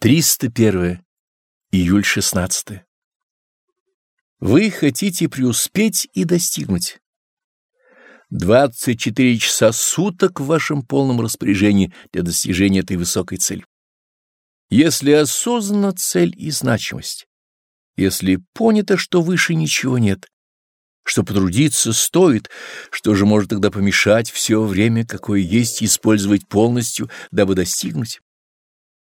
301. Июль 16. Вы хотите преуспеть и достигнуть. 24 часа суток в вашем полном распоряжении для достижения этой высокой цели. Если осознана цель и значимость, если понято, что выше ничего нет, что потрудиться стоит, что же может тогда помешать все время, какое есть, использовать полностью, дабы достигнуть?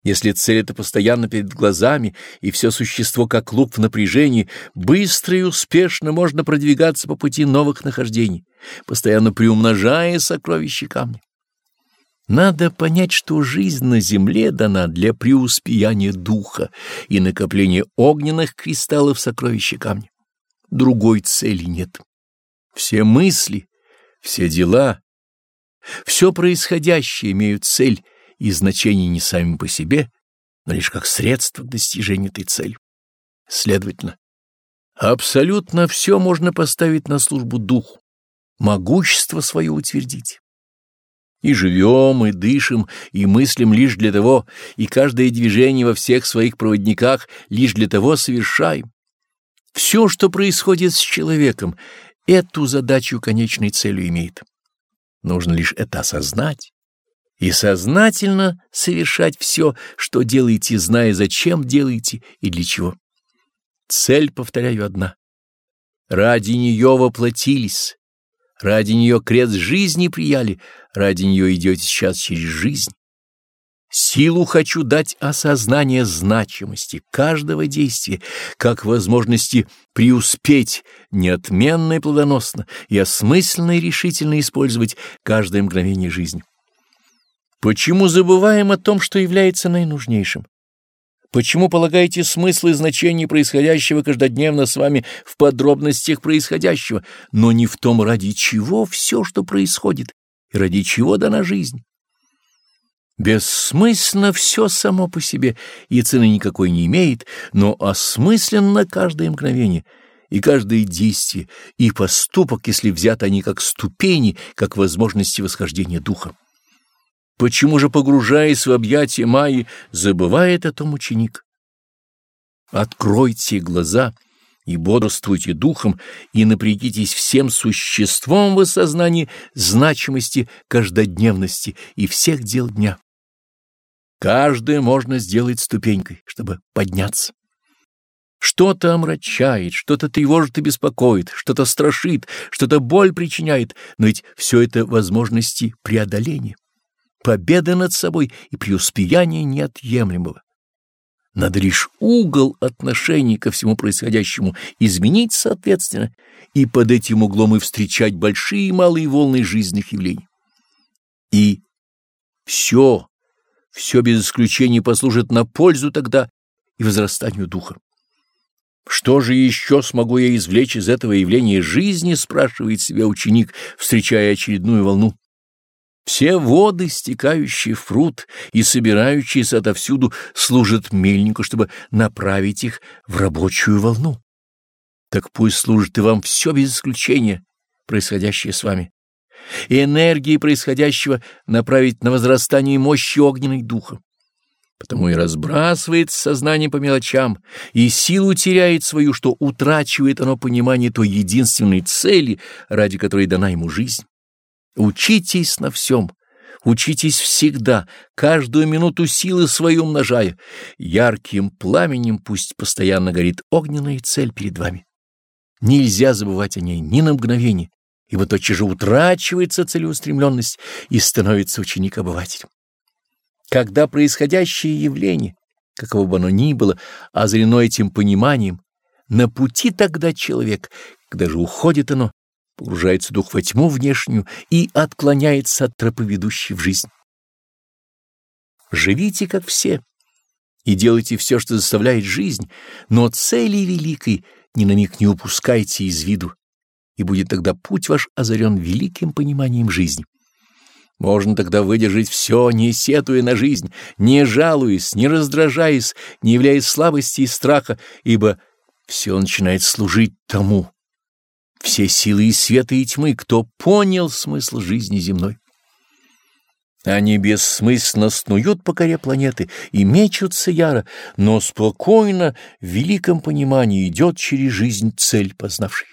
Если цель эта постоянно перед глазами, и все существо как лук в напряжении, быстро и успешно можно продвигаться по пути новых нахождений, постоянно приумножая сокровища камня. Надо понять, что жизнь на земле дана для преуспеяния духа и накопления огненных кристаллов сокровища камня. Другой цели нет. Все мысли, все дела, все происходящее имеют цель — и значение не сами по себе, но лишь как средство к достижению этой цели. Следовательно, абсолютно все можно поставить на службу духу, могущество свое утвердить. И живем, и дышим, и мыслим лишь для того, и каждое движение во всех своих проводниках лишь для того совершаем. Все, что происходит с человеком, эту задачу конечной целью имеет. Нужно лишь это осознать и сознательно совершать все, что делаете, зная, зачем делаете и для чего. Цель, повторяю, одна. Ради нее воплотились, ради нее крест жизни прияли, ради нее идете сейчас через жизнь. Силу хочу дать осознание значимости каждого действия, как возможности преуспеть неотменно и плодоносно и осмысленно и решительно использовать каждое мгновение жизни. Почему забываем о том, что является наинужнейшим? Почему полагаете смысл и значение происходящего каждодневно с вами в подробностях происходящего, но не в том, ради чего все, что происходит, и ради чего дана жизнь? Бессмысленно все само по себе, и цены никакой не имеет, но осмысленно каждое мгновение и каждое действие, и поступок, если взяты они как ступени, как возможности восхождения духа. Почему же, погружаясь в объятия Майи, забывает о том ученик? Откройте глаза и бодрствуйте духом, и напрягитесь всем существом в осознании значимости каждодневности и всех дел дня. Каждое можно сделать ступенькой, чтобы подняться. Что-то омрачает, что-то тревожит и беспокоит, что-то страшит, что-то боль причиняет, но ведь все это возможности преодоления победа над собой и преуспеяние неотъемлемого. Надо лишь угол отношений ко всему происходящему изменить соответственно, и под этим углом и встречать большие и малые волны жизненных явлений. И все, все без исключения послужит на пользу тогда и возрастанию духа. Что же еще смогу я извлечь из этого явления жизни, спрашивает себя ученик, встречая очередную волну. Все воды, стекающие в пруд и собирающиеся отовсюду, служат мельнику, чтобы направить их в рабочую волну. Так пусть служит и вам все без исключения, происходящее с вами. И энергии происходящего направить на возрастание мощи огненной духа. Потому и разбрасывает сознание по мелочам, и силу теряет свою, что утрачивает оно понимание той единственной цели, ради которой дана ему жизнь. Учитесь на всем, учитесь всегда, каждую минуту силы свои умножая. Ярким пламенем пусть постоянно горит огненная цель перед вами. Нельзя забывать о ней ни на мгновение, ибо тотчас же утрачивается целеустремленность и становится ученик-обывателем. Когда происходящее явление, каково бы оно ни было, озарено этим пониманием, на пути тогда человек, когда же уходит оно, погружается дух во тьму внешнюю и отклоняется от тропы, ведущей в жизнь. Живите, как все, и делайте все, что заставляет жизнь, но цели великой ни на миг не упускайте из виду, и будет тогда путь ваш озарен великим пониманием жизни. Можно тогда выдержать все, не сетуя на жизнь, не жалуясь, не раздражаясь, не являясь слабости и страха, ибо все начинает служить тому, все силы и света, и тьмы, кто понял смысл жизни земной. Они бессмысленно снуют по коре планеты и мечутся яро, но спокойно, в великом понимании идет через жизнь цель познавший.